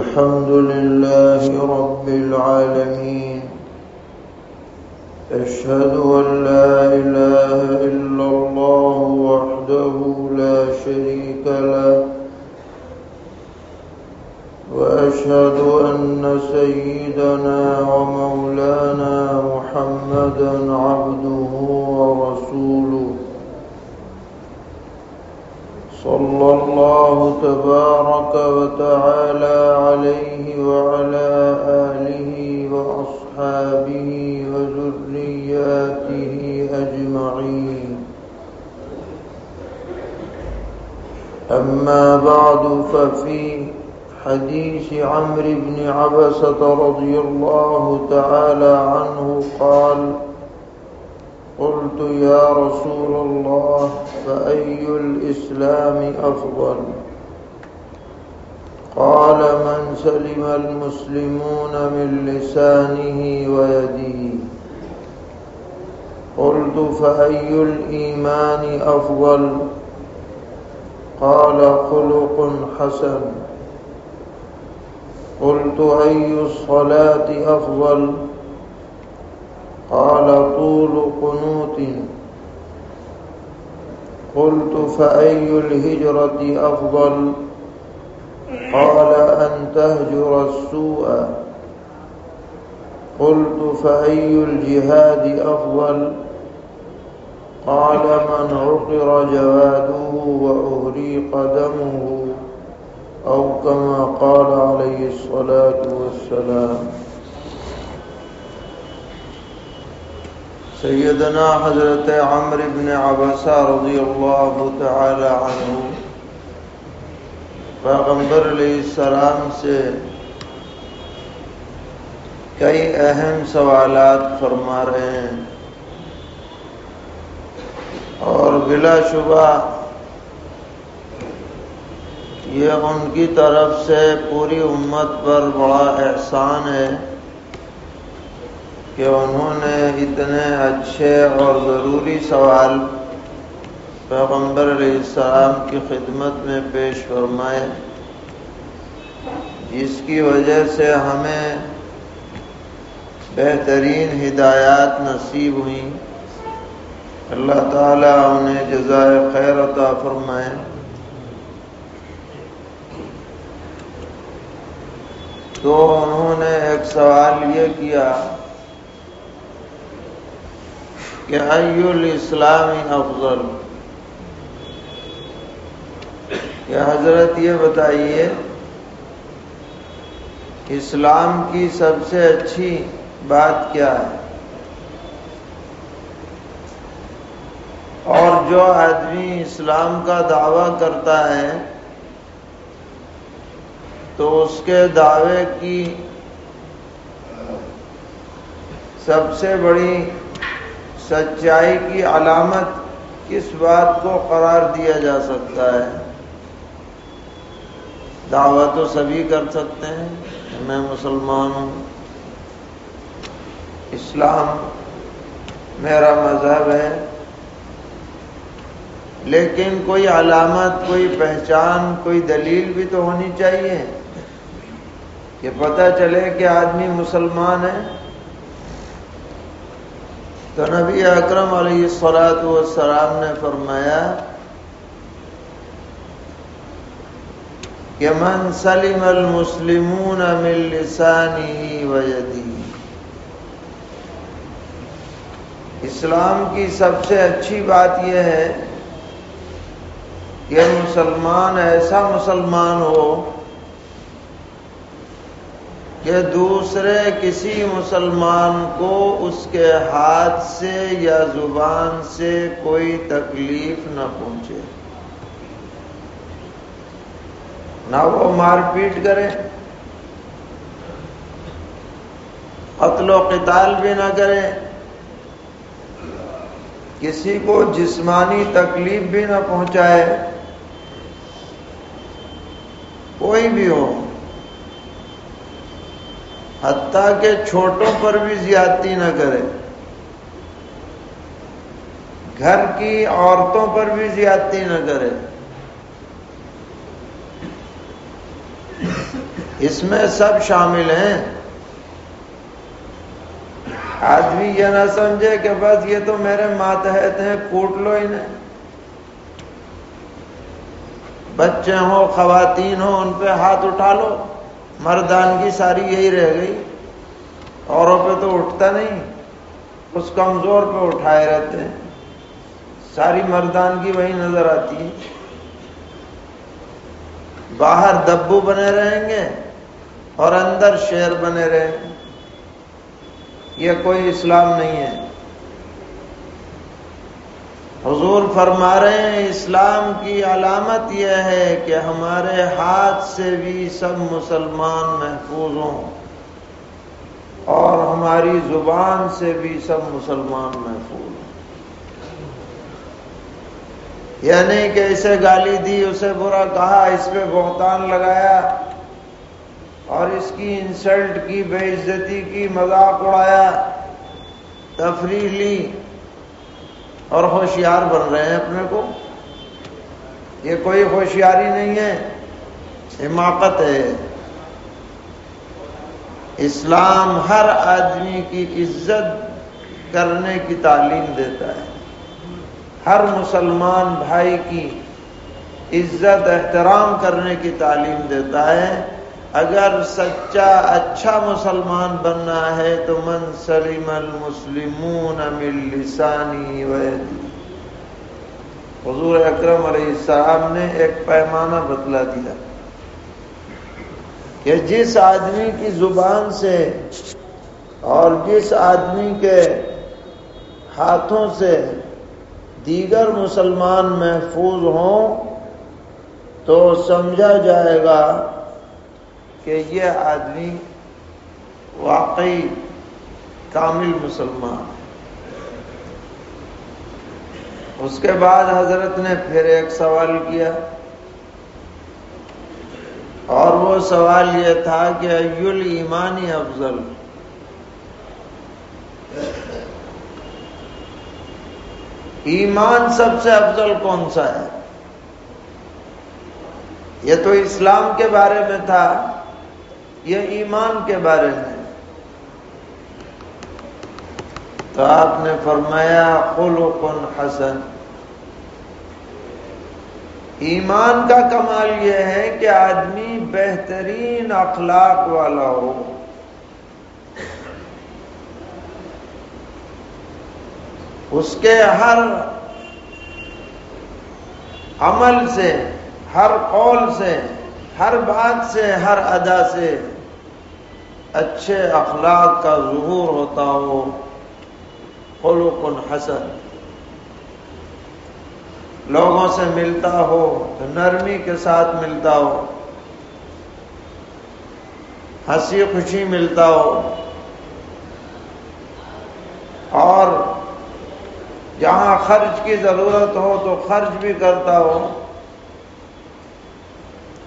الحمد لله رب العالمين. أشهد أن لا إله إلا الله وحده لا شريك له. وأشهد أن سيدنا ومولانا محمدا عبده ورسوله. صلى الله تبارك وتعالى عليه وعلى آله وأصحابه وذرياته أجمعين. أما بعد ففي حديث عمرو بن عبسة رضي الله تعالى عنه قال قلت يا رسول الله فأي الإسلام أفضل؟ قال من سلم المسلمون من لسانه ويده. قلت فأي الإيمان أفضل؟ قال خلق حسن. قلت أي الصلاة أفضل؟ قنوت. قلت فأي الهجرة أفضل؟ قال أن تهجر السوء. قلت فأي الجهاد أفضل؟ قال من عقر جواده وأهريق دمه أو كما قال عليه الصلاة والسلام. سیدنا حضرت عمر بن عبسہ رضی اللہ تعالی عنہ پیغمبر علیہ السلام سے کئی اہم سوالات فرما رہے ہیں اور بلا شبہ یہ ان کی طرف سے پوری امت پر بڑا احسان ہے کہ انہوں نے اتنے اچھے اور ضروری سوال پیغمبر علیہ السلام کی خدمت میں پیش فرمائے، جس کی وجہ سے ہمیں بہترین ہدایات نصیب ہوئیں۔ اللہ تعالیٰ انہیں جزائے خیر عطا فرمائے۔ تو انہوں نے ایک سوال یہ کیا کہ ای الاسلام افضل۔ کہ حضرت یہ بتائیے، اسلام کی سب سے اچھی بات کیا ہے؟ اور جو آدمی اسلام کا دعویٰ کرتا ہے، تو اس کے دعوے کی سب سے بڑی سچائی کی علامت کس بات کو قرار دیا جا سکتا ہے؟ دعویٰ تو سبھی کر سکتے ہیں میں مسلمان ہوں۔ اسلام میرا مذہب ہے، لیکن کوئی علامت، کوئی پہچان، کوئی دلیل بھی تو ہونی چاہیے کہ پتہ چلے کہ آدمی مسلمان ہے۔ تو نبی اکرم علیہ السلاۃ والسلام نے فرمایا کہ من سلم المسلمون من لسانی ویدی، اسلام کی سب سے اچھی بات یہ ہے کہ مسلمان ایسا مسلمان ہو کہ دوسرے کسی مسلمان کو اس کے ہاتھ سے یا زبان سے کوئی تکلیف نہ پہنچے۔ نہ وہ مار پیٹ کرے۔ قتل و قتال بھی نہ کرے۔ کسی کو جسمانی تکلیف بھی نہ پہنچائے۔ کوئی بھی ہو۔ حتیٰ کہ چھوٹوں پر بھی زیادتی نہ کرے۔ گھر کی عورتوں پر بھی زیادتی نہ کرے۔ اس میں سب شامل ہیں۔ آدمی یہ نہ سمجھے کہ بس یہ تو میرے ماتحت ہیں، کوٹ لو انہیں۔ بچے ہوں، خواتین ہوں، ان پہ ہاتھ اٹھا لو۔ مردان کی ساری یہی رہ گئی۔ اوروں پہ تو اٹھتا نہیں، اس کمزور پہ اٹھائے رہتے ہیں۔ ساری مردان کی وہی نظر آتی ہے۔ باہر دبو بنے رہیں گے اور اندر شیر بنے رہیں گے۔ یہ کوئی اسلام نہیں ہے۔ حضور فرما رہے ہیں، اسلام کی علامت یہ ہے کہ ہمارے ہاتھ سے بھی سب مسلمان محفوظ ہوں۔ اور ہماری زبان سے بھی سب مسلمان محفوظ ہوں۔ یعنی کہ اسے گالی دی، اسے برا کہا، اس پہ بہتان لگایا اور اس کی انسلٹ کی، بے عزتی کی، مذاق اڑایا، تفریح لی۔ اور ہوشیار بن رہے ہیں اپنے کو۔ یہ کوئی ہوشیاری نہیں ہے، حماقت ہے۔ اسلام ہر آدمی کی عزت کرنے کی تعلیم دیتا ہے۔ ہر مسلمان بھائی کی عزت، احترام کرنے کی تعلیم دیتا ہے۔ اگر سچا اچھا مسلمان بننا ہے تو من سلیم المسلمون من لسانی ویدی حضور اکرم علیہ السلام نے ایک پیمانہ بتلا دیا کہ جس آدمی کی زبان سے اور جس آدمی کے ہاتھوں سے دیگر مسلمان محفوظ ہوں تو سمجھا جائے گا کہ یہ آدمی واقعی کامل مسلمان ہے۔ اس کے بعد حضرت نے پھر ایک سوال کیا اور وہ سوال یہ تھا کہ ایل ایمانی افضل؟ ایمان سب سے افضل کون سا ہے؟ یہ تو اسلام کے بارے میں تھا۔ یہ ایمان کے بارے میں۔ تو آپ نے فرمایا خلق حسن۔ ایمان کا کمال یہ ہے کہ آدمی بہترین اخلاق والا ہو۔ اس کے ہر عمل سے، ہر قول سے ہر بات سے، ہر ادا سے اچھے اخلاق کا ظہور ہوتا ہو، خلق حسن۔ لوگوں سے ملتا ہو، تو نرمی کے ساتھ ملتا ہو۔ ہنسی خوشی ملتا ہو۔ اور جہاں خرچ کی ضرورت ہو، تو خرچ بھی کرتا ہو۔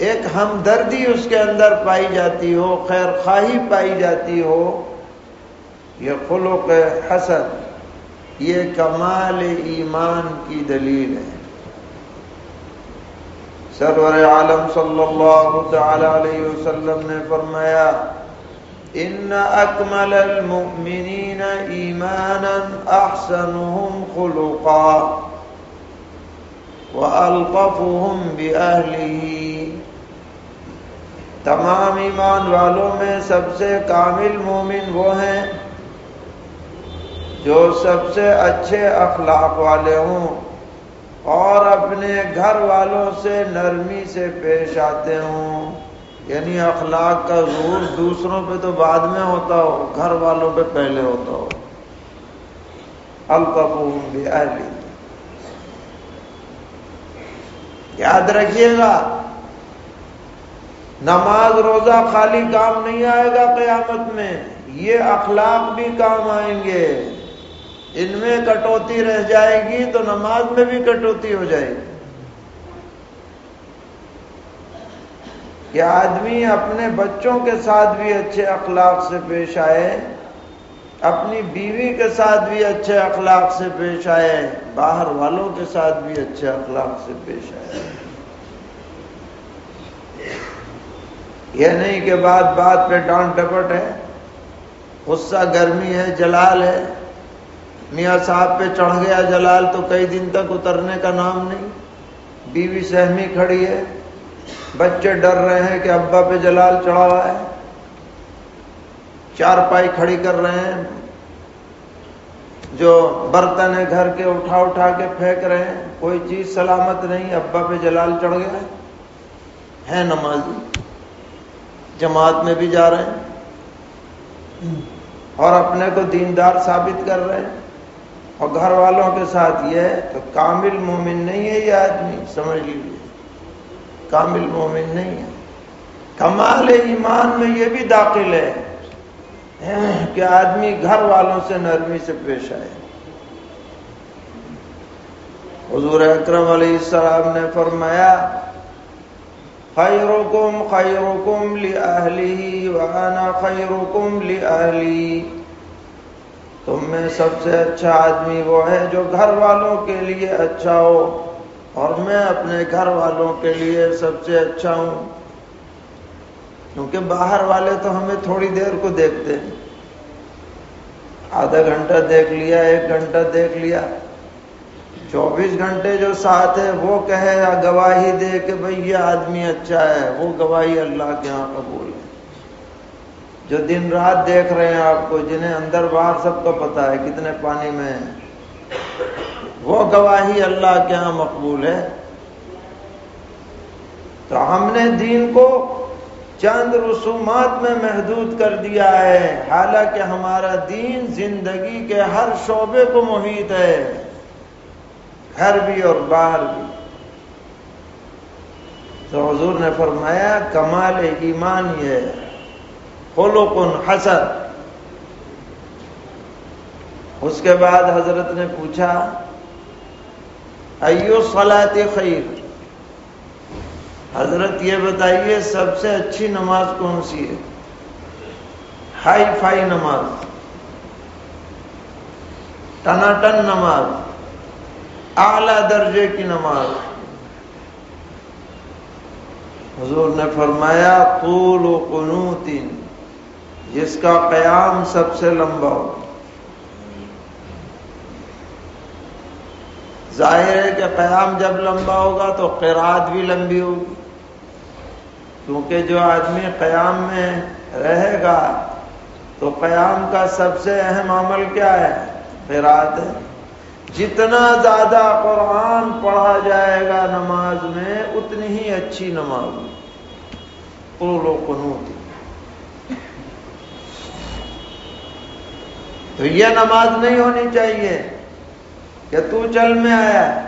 ایک ہمدردی اس کے اندر پائی جاتی ہو، خیر خواہی پائی جاتی ہو، یہ خلق حسن یہ کمال ایمان کی دلیل ہے۔ سرور عالم صلی اللہ تعالی علیہ وسلم نے فرمایا، ان اکمل المؤمنین ایمانا احسنهم خلقا والقفهم بأهله تمام ایمان والوں میں سب سے کامل مومن وہ ہیں جو سب سے اچھے اخلاق والے ہوں اور اپنے گھر والوں سے نرمی سے پیش آتے ہوں۔ یعنی اخلاق کا ظہور دوسروں پہ تو بعد میں ہوتا ہو، گھر والوں پہ پہلے ہوتا ہو۔ القفوم بھی یاد رکھیے گا نماز روزہ خالی کام نہیں آئے گا قیامت میں، یہ اخلاق بھی کام آئیں گے۔ ان میں کٹوتی رہ جائے گی تو نماز میں بھی کٹوتی ہو جائے گی۔ کہ آدمی اپنے بچوں کے ساتھ بھی اچھے اخلاق سے پیش آئے، اپنی بیوی کے ساتھ بھی اچھے اخلاق سے پیش آئے، باہر والوں کے ساتھ بھی اچھے اخلاق سے پیش آئے۔ یہ نہیں کہ بات بات پہ ڈانٹ ڈپٹ ہے، غصہ گرمی ہے، جلال ہے۔ میاں صاحب پہ چڑھ گیا جلال تو کئی دن تک اترنے کا نام نہیں۔ بیوی سہمی کھڑی ہے۔ بچے ڈر رہے ہیں کہ ابا پہ جلال چڑھا ہوا ہے۔ چار پائی کھڑی کر رہے ہیں۔ جو برتن ہے گھر کے اٹھا اٹھا کے پھینک رہے ہیں۔ کوئی چیز سلامت نہیں، ابا پہ جلال چڑھ گیا ہے نمازی۔ جماعت میں بھی جا رہے ہیں اور اپنے کو دیندار ثابت کر رہے ہیں اور گھر والوں کے ساتھ یہ ہے تو کامل مومن نہیں ہے یہ آدمی، سمجھ لیجیے کامل مومن نہیں ہے۔ کمال ایمان میں یہ بھی داخل ہے۔ ہاں، کہ آدمی گھر والوں سے نرمی سے پیش آئے۔ حضور اکرم علیہ السلام نے فرمایا خیرکم خیرکم لی وانا خیرکم لی تم میں سب سے اچھا آدمی وہ ہے جو گھر والوں کے لیے اچھا ہو، اور میں اپنے گھر والوں کے لیے سب سے اچھا ہوں۔ کیونکہ باہر والے تو ہمیں تھوڑی دیر کو دیکھتے ہیں۔ آدھا گھنٹہ دیکھ لیا، ایک گھنٹہ دیکھ لیا۔ چوبیس گھنٹے جو ساتھ ہے، وہ کہے یا گواہی دے کہ بھئی یہ آدمی اچھا ہے۔ وہ گواہی اللہ کے یہاں قبول ہے۔ جو دن رات دیکھ رہے ہیں آپ کو، جنہیں اندر باہر سب کو پتا ہے کتنے پانی میں ہیں۔ وہ گواہی اللہ کے ہاں مقبول ہے۔ تو ہم نے دین کو چند رسومات میں محدود کر دیا ہے۔ حالانکہ ہمارا دین زندگی کے ہر شعبے کو محیط ہے۔ گھر بھی اور باہر بھی۔ تو حضور نے فرمایا، کمال ایمان یہ خلق حسن۔ اس کے بعد حضرت نے پوچھا، ایو صلاة خیر؟ حضرت یہ بتائیے، سب سے اچھی نماز کون سی ہے؟ ہائی فائی نماز۔ ٹناٹن نماز۔ اعلی درجے کی نماز۔ حضور نے فرمایا، طول و قنوتن جس کا قیام سب سے لمبا ہو۔ ظاہر ہے کہ قیام جب لمبا ہوگا تو قرآد بھی لمبی ہوگی، کیونکہ جو آدمی قیام میں رہے گا تو قیام کا سب سے اہم عمل کیا ہے؟ قرآد ہے۔ جتنا زیادہ قرآن پڑھا جائے گا نماز میں، اتنی ہی اچھی نماز۔ طول قنوت۔ تو یہ نماز نہیں ہونی چاہیے کہ تو چل میں آیا۔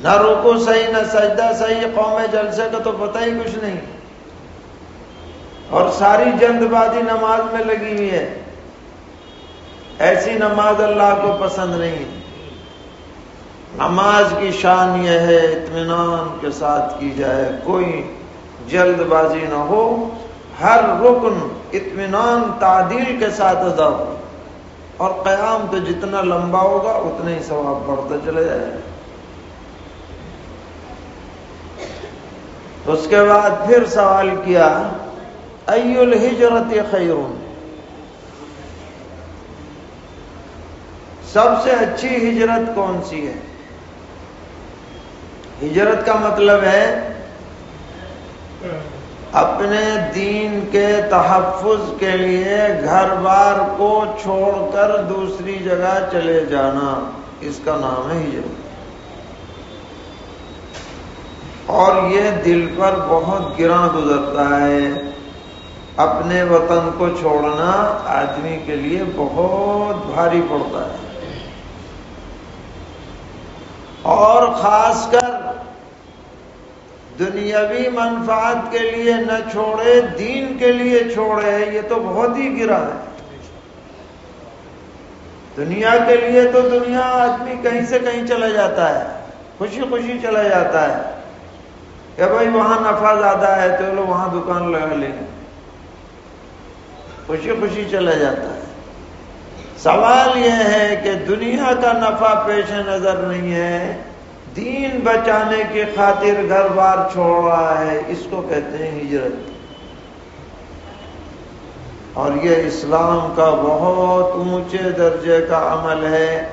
نہ روکو صحیح، نہ سجدہ صحیح، قوم جلسے کا تو پتہ ہی کچھ نہیں۔ اور ساری جلد بازی نماز میں لگی ہوئی ہے۔ ایسی نماز اللہ کو پسند نہیں۔ نماز کی شان یہ ہے، اطمینان کے ساتھ کی جائے۔ کوئی جلد بازی نہ ہو، ہر رکن اطمینان، تعدیل کے ساتھ ادا ہو۔ اور قیام تو جتنا لمبا ہوگا، اتنا ہی ثواب بڑھتا چلے جائے اس کے بعد پھر سوال کیا ای الحجرت خیرون؟ سب سے اچھی ہجرت کون سی ہے؟ ہجرت کا مطلب ہے اپنے دین کے تحفظ کے لیے گھر بار کو چھوڑ کر دوسری جگہ چلے جانا۔ اس کا نام ہے ہجرت۔ اور یہ دل پر بہت گراں گزرتا ہے۔ اپنے وطن کو چھوڑنا آدمی کے لیے بہت بھاری پڑتا ہے۔ اور خاص کر دنیاوی منفعت کے لیے نہ چھوڑے، دین کے لیے چھوڑے، یہ تو بہت ہی گرا ہے۔ دنیا کے لیے تو دنیا آدمی کہیں سے کہیں چلا جاتا ہے، خوشی خوشی چلا جاتا ہے۔ کہ بھائی وہاں نفع زیادہ ہے تو لوگ وہاں دکان لگا لیں۔ خوشی خوشی چلا جاتا ہے۔ سوال یہ ہے کہ دنیا کا نفع پیش نظر نہیں ہے، دین بچانے کی خاطر گھر بار چھوڑ رہا ہے، اس کو کہتے ہیں ہجرت۔ اور یہ اسلام کا بہت اونچے درجے کا عمل ہے،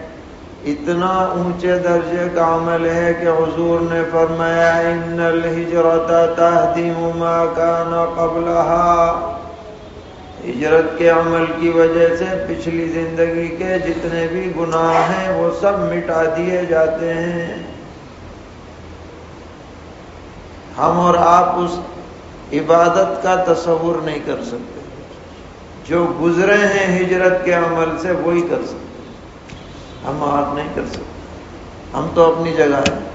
اتنا اونچے درجے کا عمل ہے کہ حضور نے فرمایا، ان الحجرت تہدیم ما کان قبلها ہجرت کے عمل کی وجہ سے پچھلی زندگی کے جتنے بھی گناہ ہیں وہ سب مٹا دیے جاتے ہیں۔ ہم اور آپ اس عبادت کا تصور نہیں کر سکتے۔ جو گزرے ہیں ہجرت کے عمل سے وہی کر سکتے۔ ہم آپ نہیں کر سکتے۔ ہم تو اپنی جگہ ہیں۔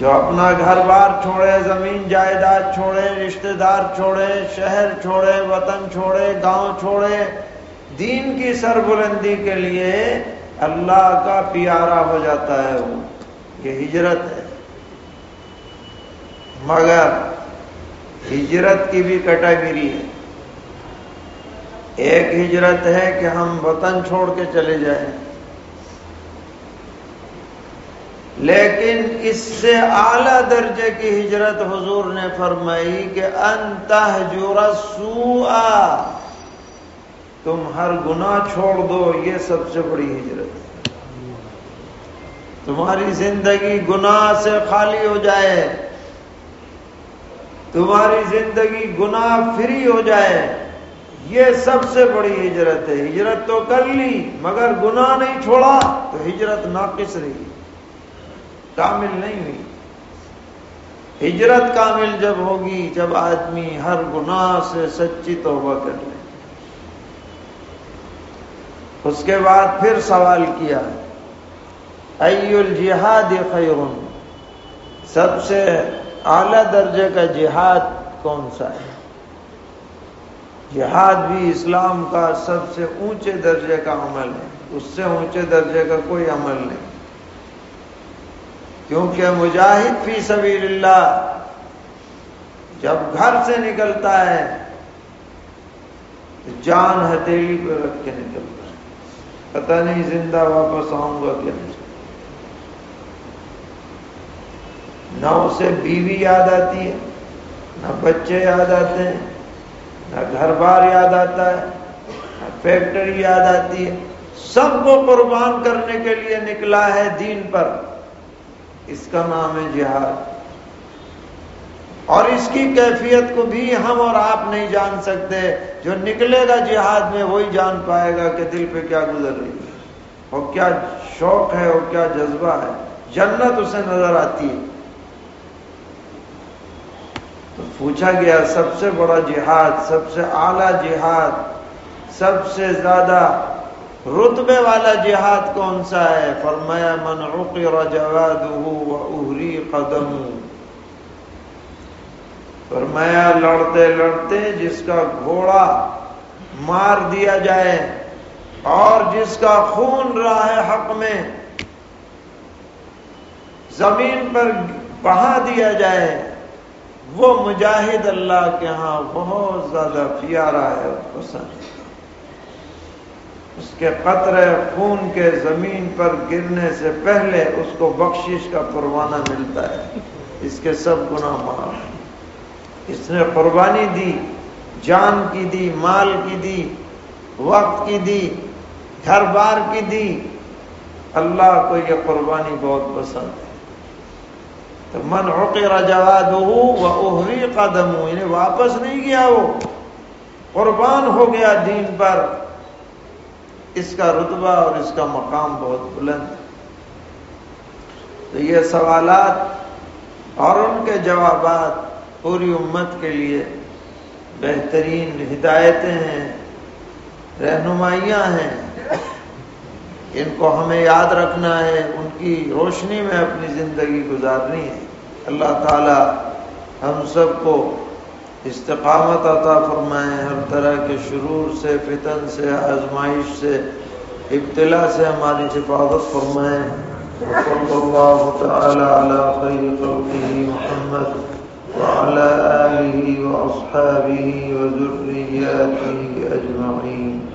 جو اپنا گھر بار چھوڑے، زمین جائیداد چھوڑے رشتہ دار چھوڑے، شہر چھوڑے، وطن چھوڑے، گاؤں چھوڑے، دین کی سربلندی کے لیے اللہ کا پیارا ہو جاتا ہے وہ۔ یہ ہجرت ہے۔ مگر ہجرت کی بھی کیٹاگری ہے۔ ایک ہجرت ہے کہ ہم وطن چھوڑ کے چلے جائیں۔ لیکن اس سے اعلی درجے کی ہجرت حضور نے فرمائی کہ انتہ جو تم ہر گناہ چھوڑ دو، یہ سب سے بڑی ہجرت ہے۔ تمہاری زندگی گناہ سے خالی ہو جائے، تمہاری زندگی گناہ فری ہو جائے، یہ سب سے بڑی ہجرت ہے۔ ہجرت تو کر لی، مگر گناہ نہیں چھوڑا، تو ہجرت ناقص رہی۔ کامل نہیں ہوئی۔ ہجرت کامل جب ہوگی، جب آدمی ہر گناہ سے سچی توبہ کر لے۔ اس کے بعد پھر سوال کیا ای الجہاد خیرون؟ سب سے اعلی درجے کا جہاد کون سا ہے؟ جہاد بھی اسلام کا سب سے اونچے درجے کا عمل ہے۔ اس سے اونچے درجے کا کوئی عمل نہیں۔ کیونکہ مجاہد فی سبیل اللہ جب گھر سے نکلتا ہے، تو جان ہتھیلی پہ رکھ کے نکلتا ہے۔ پتہ نہیں زندہ واپس آؤں گا کیا نہیں۔ نہ اسے بیوی یاد آتی ہے، نہ بچے یاد آتے ہیں، نہ گھر بار یاد آتا ہے، نہ فیکٹری یاد آتی ہے۔ سب کو قربان کرنے کے لیے نکلا ہے دین پر۔ اس کا نام ہے جہاد۔ اور اس کی کیفیت کو بھی ہم اور آپ نہیں جان سکتے۔ جو نکلے گا جہاد میں وہی جان پائے گا کہ دل پہ کیا گزر رہی ہے۔ اور کیا شوق ہے اور کیا جذبہ ہے۔ جنت اسے نظر آتی ہے۔ تو پوچھا گیا، سب سے بڑا جہاد، سب سے اعلی جہاد، سب سے زیادہ رتبے والا جہاد کون سا ہے؟ فرمایا، من عقر جوادہ و اہری قدم. فرمایا، لڑتے لڑتے جس کا گھوڑا مار دیا جائے اور جس کا خون رہا ہے حق میں، زمین پر بہا دیا جائے، وہ مجاہد اللہ کے ہاں بہت زیادہ پیارا ہے پسند اس کے قطرے خون کے زمین پر گرنے سے پہلے اس کو بخشش کا پروانہ ملتا ہے۔ اس کے سب گناہ معاف اس نے قربانی دی، جان کی دی، مال کی دی، وقت کی دی، گھر بار کی دی۔ اللہ کو یہ قربانی بہت پسند ہے۔ تو من عقر جواد وہ اوہری قدم انہیں یعنی واپس نہیں گیا وہ، قربان ہو گیا دین پر۔ اس کا رتبہ اور اس کا مقام بہت بلند تو یہ سوالات اور ان کے جوابات پوری امت کے لیے بہترین ہدایتیں ہیں، رہنمائیاں ہیں۔ ان کو ہمیں یاد رکھنا ہے، ان کی روشنی میں اپنی زندگی گزارنی ہے۔ اللہ تعالی ہم سب کو استقامت عطا فرمائے ہر طرح کے شرور سے، فتن سے، آزمائش سے، ابتلا سے ہماری حفاظت فرمائے صلی اللہ تعالی علی خیر خلقه محمد وعلى آله وأصحابه وذرياته أجمعين